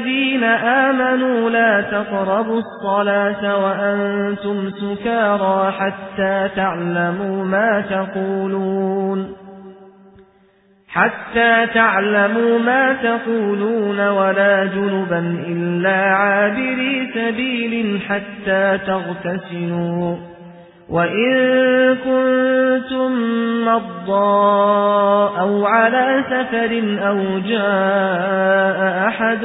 الذين آمنوا لا تقربوا الصلاة وأنتم سكارى حتى تعلموا ما تقولون حتى تعلموا ما تقولون ولا جنبا إلا عابري سبيل حتى تغتسلوا وإن كنتم مضى أو على سفر أو جاء أحد